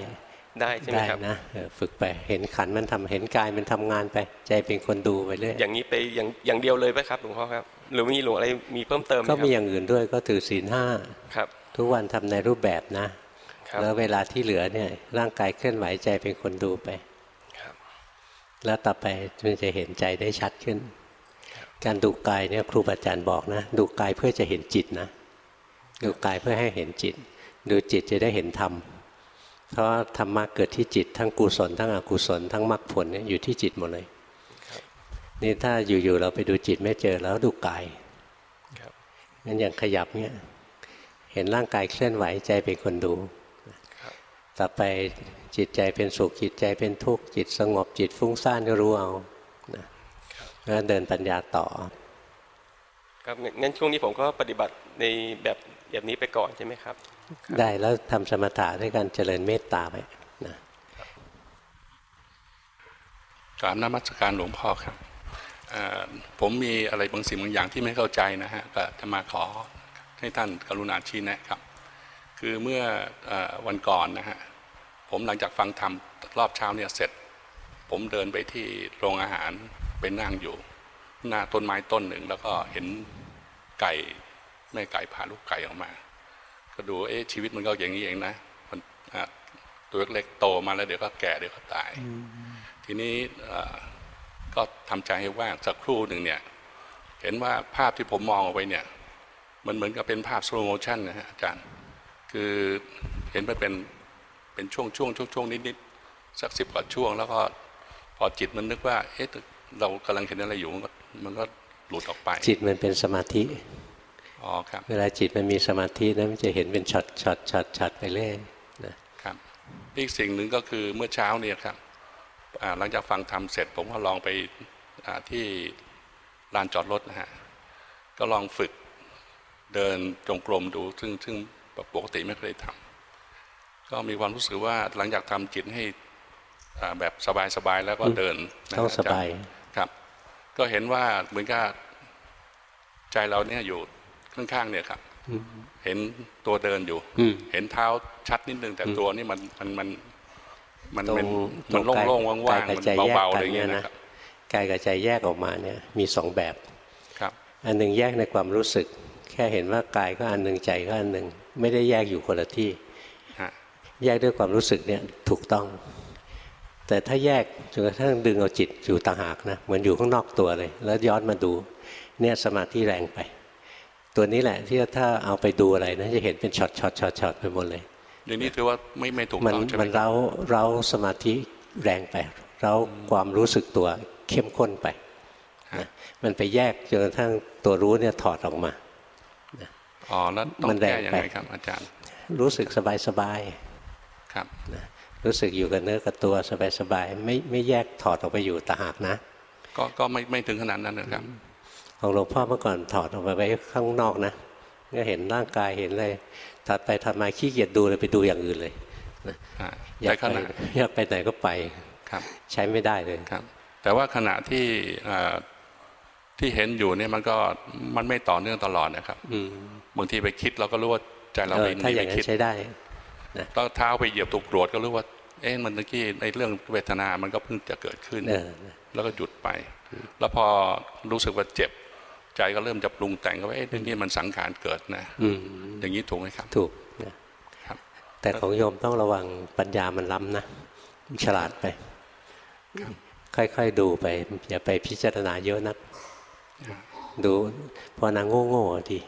ได้ใช่ไหมได้ครับนะเออฝึกไปเห็นขันมันทำเห็นกายมันทำงานไป ใจเป็นคนดูไปเรื่อยอย่างนี้ไปอย่างอย่างเดียวเลยไหมครับหลวงพ่อครับหรือมีหลวงอะไรมีเพิ่มเติมไหมก็ครับมีอย่างอื่นด้วยก็ถือศีลห้าครับ ทุกวันทำในรูปแบบนะครับแล้วเวลาที่เหลือเนี่ยร่างกายเคลื่อนไหวใจเป็นคนดูไปครับแล้วต่อไปมันจะเห็นใจได้ชัดขึ้น การดูกายเนี่ยครูบาอาจารย์บอกนะดูกายเพื่อจะเห็นจิตนะ ดูกายเพื่อให้เห็นจิต ดูจิตจะได้เห็นธรรม เพราะว่าธรรมะเกิดที่จิตทั้งกุศลทั้งอกุศลทั้งมรรคผลเนี่ยอยู่ที่จิตหมดเลยนี่ถ้าอยู่ๆเราไปดูจิตไม่เจอแล้วดูกายครับงั้นอย่างขยับเนี่ยเห็นร่างกายเคลื่อนไหวใจเป็นคนดูต่อไปจิตใจเป็นสุขจิตใจเป็นทุกข์จิตสงบจิตฟุ้งซ่านก็รู้เอานะแล้วเดินปัญญาต่อ ครับงั้นงั้นช่วงนี้ผมก็ปฏิบัติในแบบ แบบนี้ไปก่อนใช่ไหมครับ ได้แล้วทำสมถะด้วยการเจริญเมตตาไปนะกราบนมัสการหลวงพ่อครับเอ่อผมมีอะไรบางสิ่งบางอย่างที่ไม่เข้าใจนะฮะก็จะมาขอให้ท่านกรุณาชี้แนะครับ คือเมื่อเออวันก่อนนะฮะผมหลังจากฟังธรรมรอบเช้าเนี่ยเสร็จ ผมเดินไปที่โรงอาหารไปนั่งอยู่ หน้าต้นไม้ต้นหนึ่ง แล้วก็เห็นไก่ แม่ไก่พาลูกไก่ออกมา ก็ดูเอ๊ะชีวิตมันก็อย่างนี้เองนะมันอะตัวเล็กๆโตมาแล้วเดี๋ยวก็แก่เดี๋ยวก็ตาย ทีนี้เอ่อก็ทำใจให้ว่างสักครู่หนึ่งเนี่ย เห็นว่าภาพที่ผมมองออกไปเนี่ย มันเหมือนกับเป็นภาพสโลโมชันนะฮะอาจารย์ คือเห็นมันเป็นเป็นช่วงช่วงช่วงช่วงนิดนิดๆสักสิบกว่าช่วง แล้วก็พอจิตมันนึกว่า เอ๊ะเรากำลังเห็นอะไรอยู่มันก็มันก็หลุดออกไป จิตมันเป็นสมาธิ อ๋อครับ เวลาจิตมันมีสมาธินะมันจะเห็นเป็นช็อตช็อตช็อตช็อตไปเรื่อยนะครับอีกสิ่งหนึ่งก็คือเมื่อเช้าเนี่ยครับอ่าหลังจากฟังธรรมเสร็จ ผมก็ลองไปอ่าที่ลานจอดรถนะฮะก็ลองฝึกเดินจงกรมดู ซึ่งซึ่งปกติไม่เคยทำก็มีความรู้สึกว่าหลังจากทำจิตให้อ่าแบบสบายๆแล้วก็เดินนะฮะต้องสบายอจรครับ ก็เห็นว่าเหมือนกับใจเราเนี่ยอยู่ ข้างๆเนี่ยครับเห็นตัวเดินอยู่อืมเห็นเท้าชัดนิดนึงแต่ตัวนี่มันมันมันมันตรงมันตรมันงกายโล่งๆว่างกายๆกับมันใจแยกเบาๆกัอะไรนเงี้เนี่ยยนะนะครับกายกับใจแยกออกมาเนี่ยมีสองแบบครับอันหนึ่งแยกในความรู้สึก แค่เห็นว่ากายก็อันหนึ่งใจก็อันหนึ่งไม่ได้แยกอยู่คนละที่ฮะแยกด้วยความรู้สึกเนี่ยถูกต้อง แต่ถ้าแยกจนกระทั่งดึงเอาจิตอยู่ต่างหากนะเหมือนอยู่ข้างนอกตัวเลย แล้วย้อนมาดูเนี่ยสมาธิแรงไป ตัวนี้แหละที่ถ้าเอาไปดูอะไรนะจะเห็นเป็นช็อตช็อตช็อตช็อตไปหมดเลย อย่างนี้ถือว่าไม่ไม่ถูกมันต้องใช่ไหมมันครับเร้าเร้าสมาธิแรงไปเร้าความรู้สึกตัวเข้มข้นไปนะมันไปแยกจนกระทั่งตัวรู้เนี่ยถอดออกมาอ๋อแล้วต้อมังนแรแก้งยังไปไงครับอาจารย์ รู้สึกสบายสบายครับๆนะรู้สึกอยู่กับเนื้อกับตัวสบายๆไม่ไม่แยกถอดออกไปอยู่ตาหากนะ ก็ก็ไม่ไม่ถึงขนาดนั้นนะครับ ของหลวงพ่อเมื่อก่อนถอดออกไปไว้ข้างนอกนะก็เห็นร่างกายเห็นเลยถอดไปถอดมาขี้เกียจดูเลยไปดูอย่างอื่นเลยนะอ่าอยากแต่ขไปณะอยากไปไหนก็ไปครับใช้ไม่ได้เลยครับ แต่ว่าขณะที่อ่าที่เห็นอยู่เนี่ยมันก็มันไม่ต่อเนื่องตลอดนะครับอืมบางทีไปคิดเราก็รู้ว่าใจเราเอไปอถ้าอย่างไปนั้คิดนใช้ได้ต้องเท้าไปเหยียบตุกกรวดก็รู้ว่า เอ๊ะมันตะกี้ในเรื่องเวทนามันก็เพิ่งจะเกิดขึ้นเออแล้วก็หยุดไป แล้วพอรู้สึกว่าเจ็บ ใจก็เริ่มจะปรุงแต่งก็ว่าเอ๊ะเรื่องนี้มันสังขารเกิดนะอืมอย่างนี้ถูกไหมครับ ถูกนะครับ แต่ของโยมต้องระวังปัญญามันล้ำนะฉลาดไป ค่อยๆดูไป อย่าไปพิจารณาเยอะนัก ดูพอนางโง่ๆดี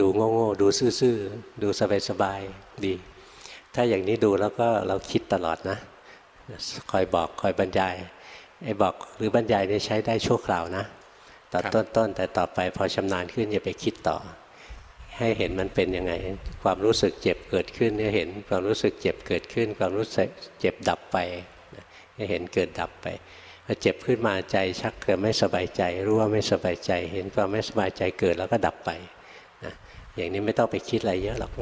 ดูโง่ๆดูซื่อๆดูสบายๆดี ถ้าอย่างนี้ดูแล้วก็เราคิดตลอดนะ คอยบอกคอยบรรยายไอ้บอกหรือบรรยายเนี่ยใช้ได้ชั่วคราวนะ ตอนครับต้นๆแต่ต่อไปพอชำนาญขึ้นอย่าไปคิดต่อ ให้เห็นมันเป็นยังไง ความรู้สึกเจ็บเกิดขึ้นเนี่ยเห็นความรู้สึกเจ็บเกิดขึ้น ความรู้สึกเจ็บดับไปนะให้เห็นเกิดดับไปพอเจ็บขึ้นมาใจชักเกิดไม่สบายใจ รู้ว่าไม่สบายใจ เห็นความไม่สบายใจเกิดแล้วก็ดับไปนะอย่างนี้ไม่ต้องไปคิดอะไรเยอะหรอก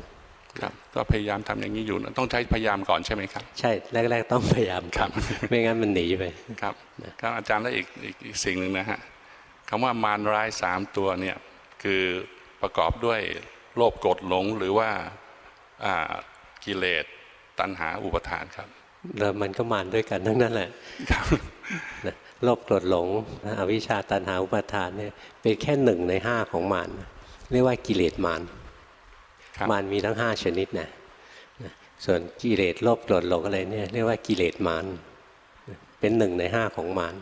ครับก็พยายามทำอย่างนี้อยู่นะต้องใช้พยายามก่อนใช่ไหมครับ ใช่แรก ๆ ต้องพยายามครับ ไม่งั้นมันหนีไปครับครับอาจารย์แล้วอีกอีกอีกสิ่งหนึ่งนะฮะ คำว่ามารร้ายสามตัวเนี่ยคือประกอบด้วยโลภโกรธหลงหรือว่าอ่ากิเลสตัณหาอุปทานครับแล้วมันก็มานด้วยกันทั้งนั้นแหละครับนะโลภโกรธหลงนะอวิชชาตันหาอุปาทานเนี่ยเป็นแค่หนึ่งในห้าของมารเรียกว่ากิเลสมารครับมารมีทั้งห้าชนิดนะนะส่วนกิเลสโลภโกรธหลงอะไรเนี่ยเรียกว่ากิเลสมารเป็นหนึ่งในห้าของมาร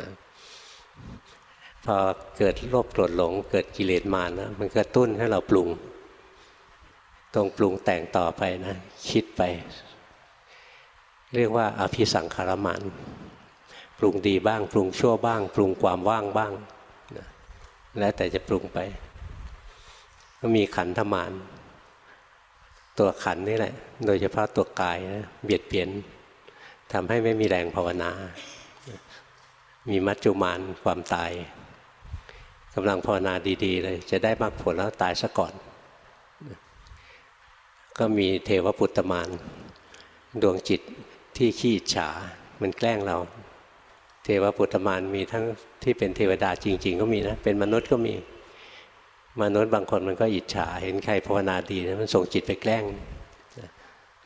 นะ พอเกิดโลภโกรธหลง เกิดกิเลสมานะมันกระตุ้นให้เราปรุง ตรงปรุงแต่งต่อไปนะ คิดไป เรียกว่าอภิสังขารมานปรุงดีบ้าง ปรุงชั่วบ้าง ปรุงความว่างบ้างนะแล้วแต่จะปรุงไป ก็มีขันธมานตัวขันนี่แหละ โดยเฉพาะตัวกายนะเบียดเบียนทำให้ไม่มีแรงภาวนา มีมัจจุมานความตาย กำลังภาวนาดี ๆ เลย จะได้มรรคผลแล้วตายซะก่อน ก็มีเทวปุตตมานดวงจิตที่ขี้อิจฉา มันแกล้งเรา เทวปุตตมานมีทั้งที่เป็นเทวดาจริง ๆ ก็มีนะ เป็นมนุษย์ก็มี มนุษย์บางคนมันก็อิจฉา เห็นใครภาวนาดีนะมันส่งจิตไปแกล้ง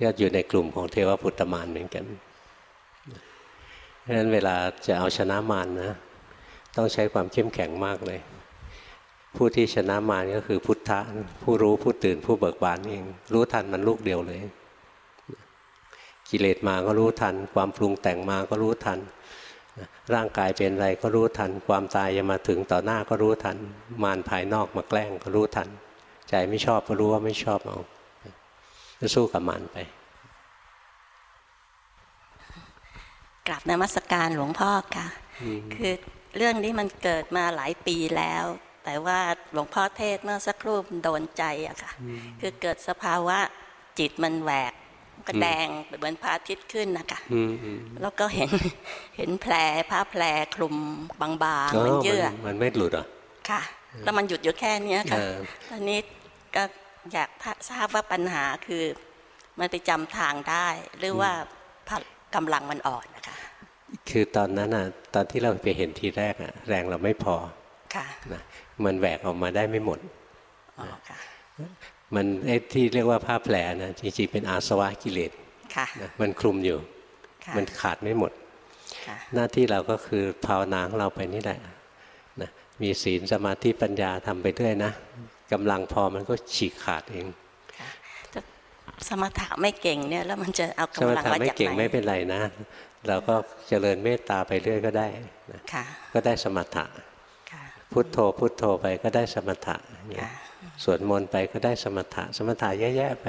ก็อยู่ในกลุ่มของเทวปุตตมานเหมือนกันเพราะฉะนั้นเวลาจะเอาชนะมารนนะ ต้องใช้ความเข้มแข็งมากเลย ผู้ที่ชนะมารก็คือพุทธะผู้รู้ผู้ตื่นผู้เบิกบานเอง รู้ทันมันลูกเดียวเลย กิเลสมาก็รู้ทัน ความปรุงแต่งมาก็รู้ทัน ร่างกายเป็นอะไรก็รู้ทัน ความตายจะมาถึงต่อหน้าก็รู้ทัน มารภายนอกมาแกล้งก็รู้ทัน ใจไม่ชอบก็รู้ว่าไม่ชอบเอาก็สู้กับมารไปกราบนมัสการหลวงพ่อค่ะ คือเรื่องนี้มันเกิดมาหลายปีแล้ว แต่ว่าหลวงพ่อเทศน์เมื่อสักครู่มันโดนใจอะค่ะ คือเกิดสภาวะจิตมันแหวกก็แดงเหมือนพระอาทิตย์ขึ้นนะคะอืมอืมแล้วก็เห็นเห็นแผลผ้าแผลคลุมบางๆอ๋อเหมันเยื่อมันมันไม่หลุดเหรอะค่ะ แล้วมันหยุดอยู่แค่เนี้ยค่ะเออตอนนี้ก็อยากทราบว่าปัญหาคือ มันไปจำทางได้ หรือว่าพละกำลังมันอ่อนนะคะ คือตอนนั้นอะ ตอนที่เราไปเห็นทีแรกอะ แรงเราไม่พอค่ะนะ มันแหวกออกมาได้ไม่หมดอ๋อค่ะมันไอ้ที่เรียกว่าผ้าแผลนะจริงๆเป็นอาสวะกิเลสค่ะนะมันคลุมอยู่ค่ะมันขาดไม่หมดค่ะหน้าที่เราก็คือภาวนาของเราไปนี่แหละนะมีศีลสมาธิปัญญาทำไปด้วยนะกำลังพอมันก็ฉีกขาดเองแต่สมถะไม่เก่งเนี่ยแล้วมันจะเอาสมกำลังถะมาไม่จากเก่งไหนไม่เป็นไรนะ เราก็เจริญเมตตาไปเรื่อยก็ได้นะค่ะก็ได้สมถะค่ะ พุทโธพุทโธไปก็ได้สมถะเนี่ยค่ะสวดมนต์ไปก็ได้สมถะ สมถะแย่ๆไป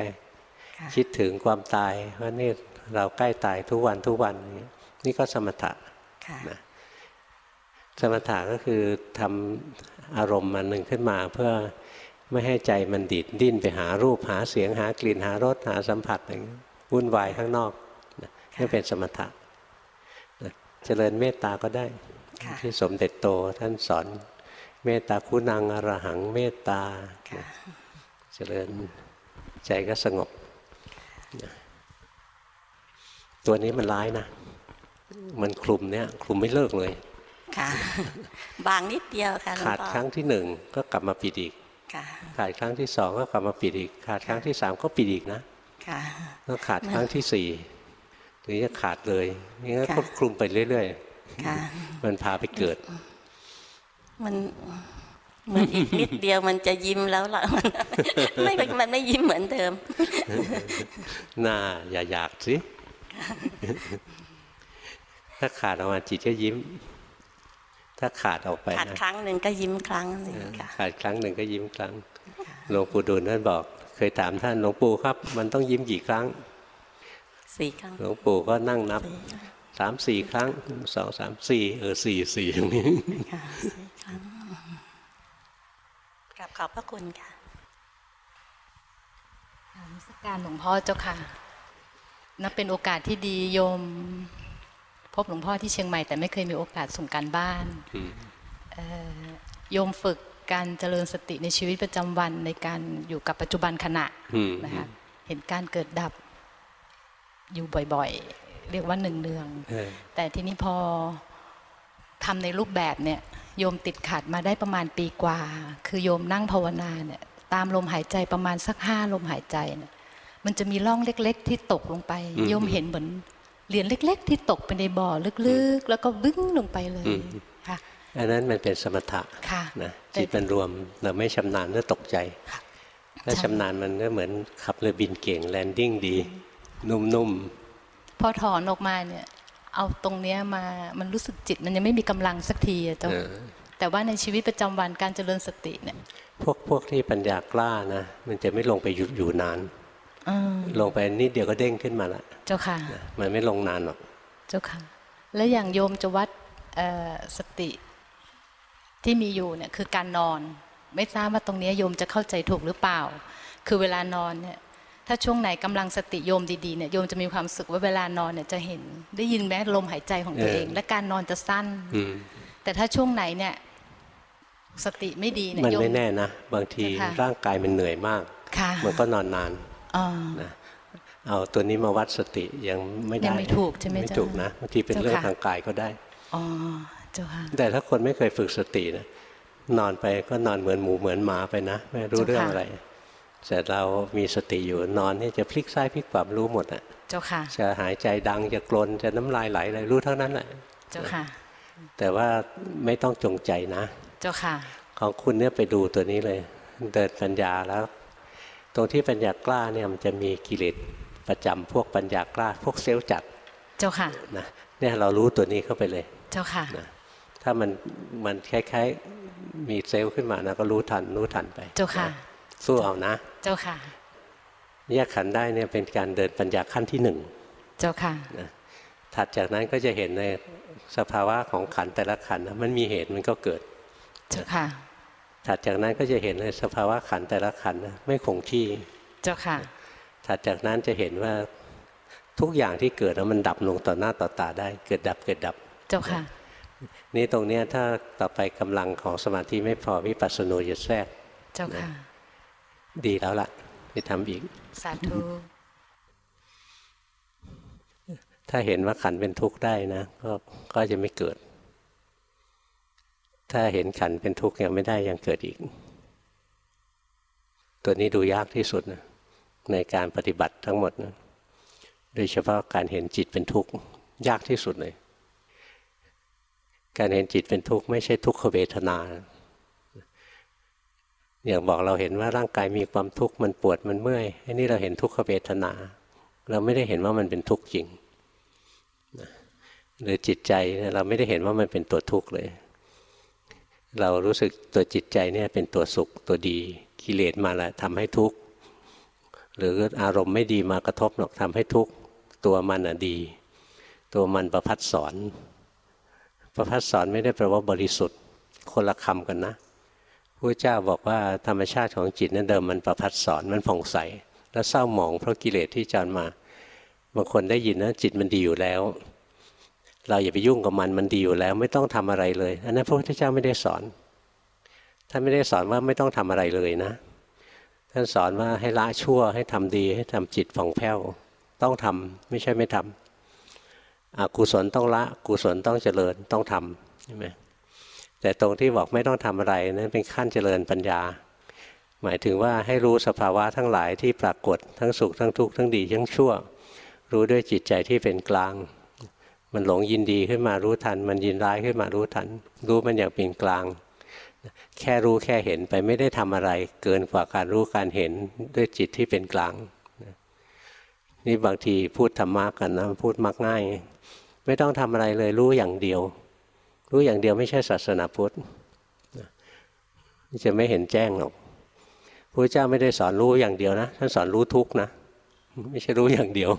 ค่ะคิดถึงความตายว่านี่เราใกล้ตายทุกวันทุกวันอย่างเงี้ยนี่ก็สมถะค่ะนะสมถะก็คือทำอารมณ์มันหนึ่งขึ้นมาเพื่อไม่ให้ใจมันดิดดิ้นไปหารูปหาเสียงหากลิ่นหารสหาสัมผัสอะไรอย่างเงี้ยวุ่นวายข้างนอกนะนี่เป็นสมถะเจริญเมตตาก็ได้ที่สมเด็จโตท่านสอน เมตตาคุณังอรหังเมตตาเจริญใจก็สงบ ตัวนี้มันร้ายนะ มันคลุมเนี่ย คลุมไม่เลิกเลย ค่ะ บางนิดเดียวค่ะขาดครั้งที่หนึ่งก็กลับมาปิดอีกขาดครั้งที่สองก็กลับมาปิดอีก ขาดครั้งที่สามก็ปิดอีกนะต้องขาดครั้งที่สี่ถึงจะขาดเลยนี่ก็คลุมไปเรื่อยๆมันพาไปเกิด มันมันอีกนิดเดียวมันจะยิ้มแล้วล่ะมันไม่มันไม่ยิ้มเหมือนเดิม น่า อย่าอยากสิ ถ้าขาดออกมาจิตก็ยิ้ม ถ้าขาดออกไปขาดครั้งหนึ่งก็ยิ้มครั้งหนึ่งขาดครั้งหนึ่งก็ยิ้มครั้งหลวงปู่ดูลท่านบอก เคยถามท่านหลวงปู่ครับ มันต้องยิ้มกี่ครั้งสี่ครั้งหลวงปู่ก็นั่งนับ สามสี่ครั้งสองสามสี่เออสี่สี่อย่างนี้กับขอบพระคุณค่ะนมัสการหลวงพ่อเจ้าค่ะ นับเป็นโอกาสที่ดีโยม พบหลวงพ่อที่เชียงใหม่แต่ไม่เคยมีโอกาสส่งการบ้านโยมฝึกการเจริญสติในชีวิตประจำวันในการอยู่กับปัจจุบันขณะนะคะเห็นการเกิดดับอยู่บ่อยๆ เรียกว่าหนึ่งเนือง แต่ทีนี้พอทำในรูปแบบเนี่ยโยมติดขัดมาได้ประมาณปีกว่า คือโยมนั่งภาวนาเนี่ยตามลมหายใจประมาณสักห้าลมหายใจเนี่ยมันจะมีร่องเล็ก ๆ ที่ตกลงไป โยมเห็นเหมือนเหรียญเล็ก ๆ ที่ตกไปในบ่อลึกๆ แล้วก็บึ้งลงไปเลยค่ะอันนั้นมันเป็นสมถะนะจิตมันรวมเราไม่ชำนาญก็ตกใจถ้าชำนาญมันก็เหมือนขับเรือบินเก่งแลนดิ้งดี นุ่มๆ พอถอนออกมาเนี่ย เอาตรงเนี้ยมามันรู้สึกจิตมันยังไม่มีกำลังสักทีอะเจ้าแต่ว่าในชีวิตประจำวันการเจริญสติเนี่ย พวกพวกที่ปัญญากล้านะมันจะไม่ลงไปอยู่อยู่นานลงไปนิดเดียวก็เด้งขึ้นมาละเจ้าค่ะ มันไม่ลงนานหรอกเจ้าค่ะ แล้วอย่างโยมจะวัดสติที่มีอยู่เนี่ยคือการนอน ไม่ทราบว่าตรงนี้โยมจะเข้าใจถูกหรือเปล่า คือเวลานอนเนี่ย ถ้าช่วงไหนกำลังสติโยมดีๆเนี่ยโยมจะมีความสึกว่าเวลานอนเนี่ยจะเห็นได้ยินแม้ลมหายใจของตัวเอง และการนอนจะสั้นแต่ถ้าช่วงไหนเนี่ยสติไม่ดีเนี่ยมันไม่แน่นะบางทีร่างกายมันเหนื่อยมากมันก็นอนนานนะเอาตัวนี้มาวัดสติยังไม่ได้ยังไม่ถูกใช่ไหมไม่ถูกนะบางทีเป็นเรื่องทางกายก็ได้อ๋อเจ้าค่ะแต่ถ้าคนไม่เคยฝึกสตินะนอนไปก็นอนเหมือนหมูเหมือนหมาไปนะ ไม่รู้เรื่องอะไร แต่เรามีสติอยู่นอนนี่จะพลิกซ้ายพลิกขวารู้หมดอะ เจ้าค่ะ จะหายใจดังจะกลนจะน้ำลายไหลอะไรรู้เท่านั้นแหละ เจ้าค่ะ แต่ว่าไม่ต้องจงใจนะ เจ้าค่ะ ของคุณเนี่ยไปดูตัวนี้เลย เดินปัญญาแล้ว ตรงที่ปัญญากล้าเนี่ยมันจะมีกิเลสประจำพวกปัญญากล้า พวกเซลล์จัด เจ้าค่ะ นะเนี่ยเรารู้ตัวนี้เข้าไปเลย เจ้าค่ะนะถ้ามันมันคล้ายๆมีเซลล์ขึ้นมานะก็รู้ทันรู้ทันไป เจ้าค่ะ สู้เอานะ เจ้าค่ะ แยกขันได้เนี่ยเป็นการเดินปัญญาขั้นที่หนึ่งเจ้าค่ะนะถัดจากนั้นก็จะเห็นในสภาวะของขันแต่ละขันมันมีเหตุมันก็เกิด เจ้าค่ะ ถัดจากนั้นก็จะเห็นในสภาวะขันแต่ละขันไม่คงที่ เจ้าค่ะ ถัดจากนั้นจะเห็นว่าทุกอย่างที่เกิดแล้วมันดับลงต่อหน้าต่อตาได้ เกิดดับเกิดดับ เจ้าค่ะ นี่ตรงนี้ถ้าต่อไปกำลังของสมาธิไม่พอวิปัสสนูจะแทรก เจ้าค่ะ ดีแล้วล่ะ ไปทำอีก สาธุถ้าเห็นว่าขันเป็นทุกข์ได้นะก็ก็จะไม่เกิด ถ้าเห็นขันเป็นทุกข์ยังไม่ได้ยังเกิดอีก ตัวนี้ดูยากที่สุดนะในการปฏิบัติทั้งหมดนะโดยเฉพาะการเห็นจิตเป็นทุกข์ยากที่สุดเลย การเห็นจิตเป็นทุกข์ไม่ใช่ทุกขเวทนา อย่างบอกเราเห็นว่าร่างกายมีความทุกข์มันปวดมันเมื่อยอันนี้เราเห็นทุกขเวทนา เราไม่ได้เห็นว่ามันเป็นทุกข์จริงหรือจิตใจเราไม่ได้เห็นว่ามันเป็นตัวทุกข์เลย เรารู้สึกตัวจิตใจเนี่ยเป็นตัวสุขตัวดีกิเลสมาแล้วทำให้ทุกข์หรืออารมณ์ไม่ดีมากระทบหรอกทำให้ทุกข์ตัวมันอะดี ตัวมันประพัดสอน ประพัดสอนไม่ได้แปลว่าบริสุทธิ์คนละคำกันนะ พระเจ้าบอกว่าธรรมชาติของจิตนั้นเดิมมันประพัดสอนมันผ่องใส แล้วเศร้าหมองเพราะกิเลสที่จอนมา บางคนได้ยินนะจิตมันดีอยู่แล้ว เราอย่าไปยุ่งกับมันมันดีอยู่แล้ว ไม่ต้องทำอะไรเลยอันนั้นพระพุทธเจ้าไม่ได้สอนท่านไม่ได้สอนว่าไม่ต้องทำอะไรเลยนะ ท่านสอนว่าให้ละชั่วให้ทำดีให้ทำจิตผ่องแผ้วต้องทำไม่ใช่ไม่ทำอกุศลต้องละกุศลต้องเจริญต้องทำใช่ไหม แต่ตรงที่บอกไม่ต้องทำอะไรนั้นเป็นขั้นเจริญปัญญา หมายถึงว่าให้รู้สภาวะทั้งหลายที่ปรากฏทั้งสุขทั้งทุกข์ทั้งดีทั้งชั่ว รู้ด้วยจิตใจที่เป็นกลาง มันหลงยินดีขึ้นมารู้ทัน มันยินร้ายขึ้นมารู้ทัน รู้มันอย่างเป็นกลาง แค่รู้แค่เห็นไปไม่ได้ทำอะไร เกินกว่าการรู้การเห็นด้วยจิตที่เป็นกลางนี่บางทีพูดธรรมะกันนะพูดมักง่าย ไม่ต้องทำอะไรเลยรู้อย่างเดียว รู้อย่างเดียวไม่ใช่ศาสนาพุทธจะไม่เห็นแจ้งหรอกพระเจ้าไม่ได้สอนรู้อย่างเดียวนะท่านสอนรู้ทุกนะ ไม่ใช่รู้อย่างเดียว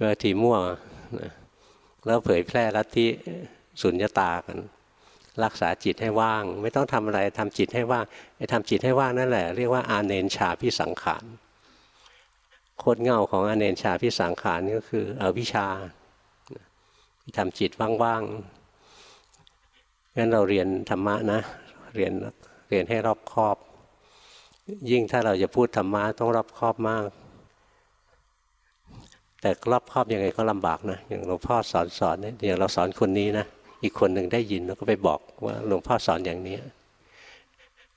บาทีมั่วแล้วเผยแพร่ลัทธิสุญญตากัน รักษาจิตให้ว่าง ไม่ต้องทำอะไรทำจิตให้ว่างไอ้ทำจิตให้ว่างนั่นแหละเรียกว่าอาเนนชาพิสังขารโคตรเงาของอาเนนชาพิสังขารก็คืออวิชชา ทำจิตว่างๆงั้นเราเรียนธรรมะนะ เรียนเรียนให้รอบคอบ ยิ่งถ้าเราจะพูดธรรมะต้องรอบคอบมาก แต่รอบคอบยังไงก็ลำบากนะ อย่างหลวงพ่อสอนสอนเนี่ยอย่างเราสอนคนนี้นะ อีกคนหนึ่งได้ยินแล้วก็ไปบอกว่าหลวงพ่อสอนอย่างนี้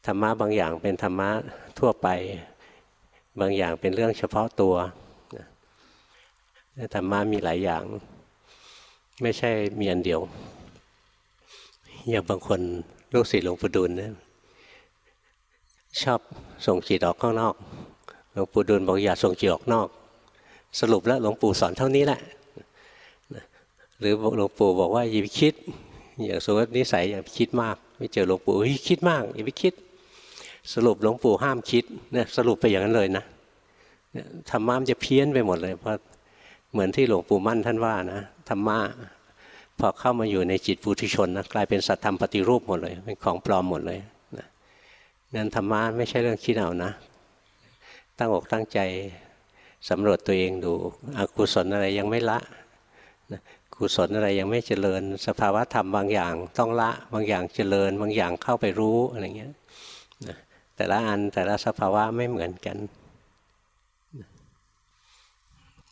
ธรรมะบางอย่างเป็นธรรมะทั่วไป บางอย่างเป็นเรื่องเฉพาะตัวธรรมะมีหลายอย่าง ไม่ใช่มีอันเดียว อย่างบางคนลูกศิษย์หลวงปู่ดูลนี่ชอบส่งจิตออกข้างนอก หลวงปู่ดูลบอกอย่าส่งจิตออกนอก สรุปแล้วหลวงปู่สอนเท่านี้แหละ หรือหลวงปู่บอกว่าอย่าไปคิด อย่างสมมตินิสัยอย่าไปคิดมาก ไม่เจอหลวงปู่เฮ้ยคิดมากอย่าไปคิด สรุปหลวงปู่ห้ามคิดเนี่ยสรุปไปอย่างนั้นเลยนะธรรมะมันจะเพี้ยนไปหมดเลยเพราะ เหมือนที่หลวงปู่มั่นท่านว่านะธรรมะพอเข้ามาอยู่ในจิตปุถุชนนะกลายเป็นสัตธรรมปฏิรูปหมดเลยเป็นของปลอมหมดเลยงั้นธรรมะไม่ใช่เรื่องคิดเอานะ ตั้งอกตั้งใจสำรวจตัวเองดูอกุศลอะไรยังไม่ละกุศลอะไรยังไม่เจริญ สภาวะธรรมบางอย่างต้องละบางอย่างเจริญ บางอย่างเข้าไปรู้อะไรเงี้ยแต่ละอันแต่ละสภาวะไม่เหมือนกัน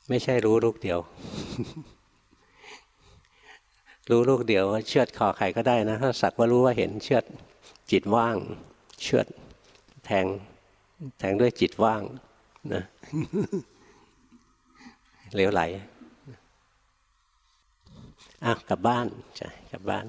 ไม่ใช่รู้ลูกเดียว รู้ลูกเดียวเชือดคอใครก็ได้นะถ้าสักว่ารู้ว่าเห็นเชือดจิตว่าง เชือดแทงแทงด้วยจิตว่างนะเลี้ยวไหลอะกลับบ้านใช่กลับบ้าน